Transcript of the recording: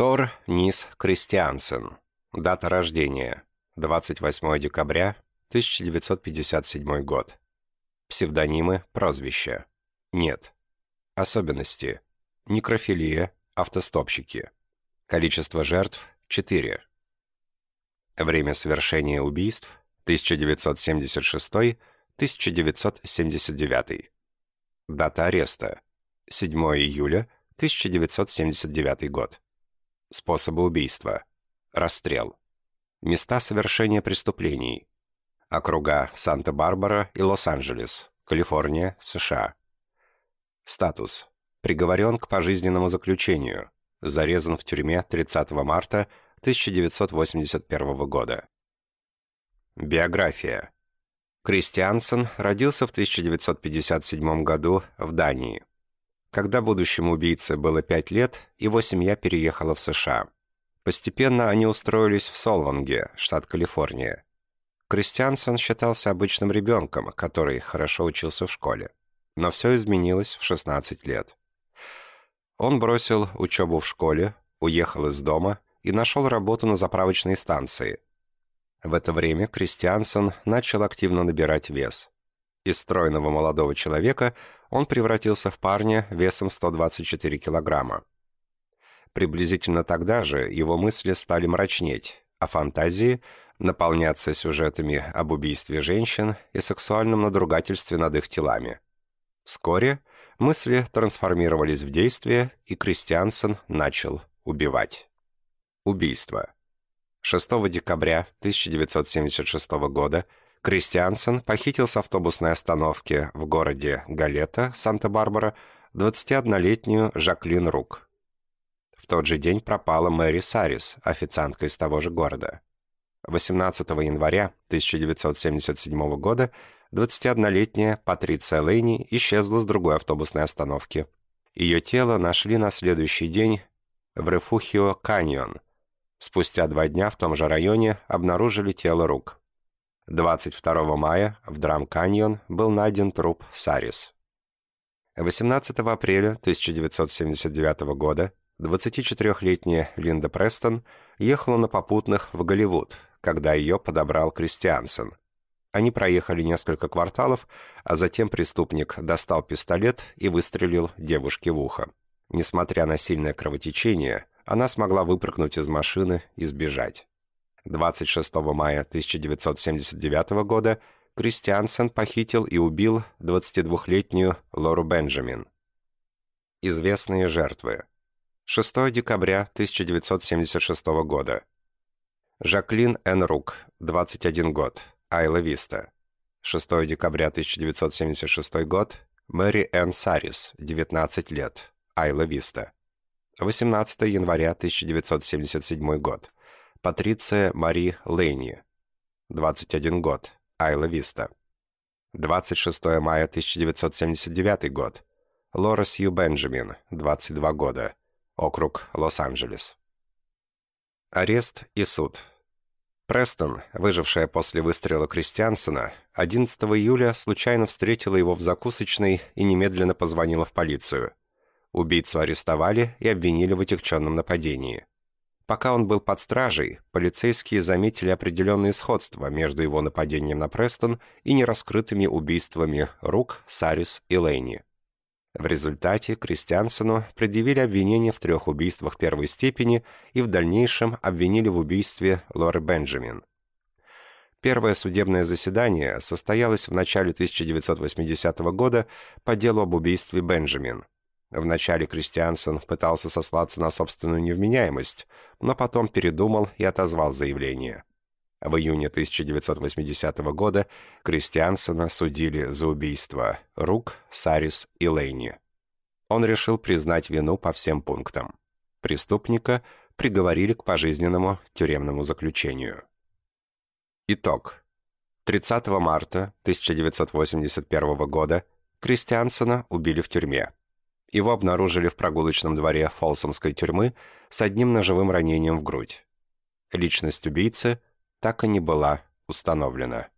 Тор Нис Кристиансен. Дата рождения. 28 декабря 1957 год. Псевдонимы, прозвища. Нет. Особенности. Некрофилия, автостопщики. Количество жертв – 4. Время совершения убийств – 1976-1979. Дата ареста – 7 июля 1979 год. Способы убийства. Расстрел. Места совершения преступлений. Округа Санта-Барбара и Лос-Анджелес, Калифорния, США. Статус. Приговорен к пожизненному заключению. Зарезан в тюрьме 30 марта 1981 года. Биография. Кристиансен родился в 1957 году в Дании. Когда будущему убийце было пять лет, его семья переехала в США. Постепенно они устроились в Солванге, штат Калифорния. Кристиансон считался обычным ребенком, который хорошо учился в школе. Но все изменилось в 16 лет. Он бросил учебу в школе, уехал из дома и нашел работу на заправочной станции. В это время Кристиансон начал активно набирать вес. Из стройного молодого человека он превратился в парня весом 124 килограмма. Приблизительно тогда же его мысли стали мрачнеть, а фантазии наполняться сюжетами об убийстве женщин и сексуальном надругательстве над их телами. Вскоре мысли трансформировались в действие, и Кристиансен начал убивать. Убийство. 6 декабря 1976 года Кристиансен похитил с автобусной остановки в городе Галета, Санта-Барбара, 21-летнюю Жаклин Рук. В тот же день пропала Мэри Сарис, официантка из того же города. 18 января 1977 года 21-летняя Патриция Лейни исчезла с другой автобусной остановки. Ее тело нашли на следующий день в Рефухио Каньон. Спустя два дня в том же районе обнаружили тело Рук. 22 мая в Драм-Каньон был найден труп Сарис. 18 апреля 1979 года 24-летняя Линда Престон ехала на попутных в Голливуд, когда ее подобрал Кристиансен. Они проехали несколько кварталов, а затем преступник достал пистолет и выстрелил девушке в ухо. Несмотря на сильное кровотечение, она смогла выпрыгнуть из машины и сбежать. 26 мая 1979 года Кристиансен похитил и убил 22-летнюю Лору Бенджамин. Известные жертвы. 6 декабря 1976 года. Жаклин Н. Рук, 21 год, Айла Виста. 6 декабря 1976 год. Мэри Н. Сарис, 19 лет, Айла Виста. 18 января 1977 год. Патриция Мари Лейни, 21 год, Айла Виста. 26 мая 1979 год. Лора Сью Бенджамин, 22 года, округ Лос-Анджелес. Арест и суд. Престон, выжившая после выстрела Кристиансона, 11 июля случайно встретила его в закусочной и немедленно позвонила в полицию. Убийцу арестовали и обвинили в отягченном нападении. Пока он был под стражей, полицейские заметили определенные сходства между его нападением на Престон и нераскрытыми убийствами Рук, Сарис и Лейни. В результате Кристиансену предъявили обвинение в трех убийствах первой степени и в дальнейшем обвинили в убийстве Лоры Бенджамин. Первое судебное заседание состоялось в начале 1980 года по делу об убийстве Бенджамин. Вначале Кристиансон пытался сослаться на собственную невменяемость, но потом передумал и отозвал заявление. В июне 1980 года Кристиансона судили за убийство Рук, Сарис и Лейни. Он решил признать вину по всем пунктам. Преступника приговорили к пожизненному тюремному заключению. Итог. 30 марта 1981 года Кристиансона убили в тюрьме. Его обнаружили в прогулочном дворе Фолсомской тюрьмы с одним ножевым ранением в грудь. Личность убийцы так и не была установлена.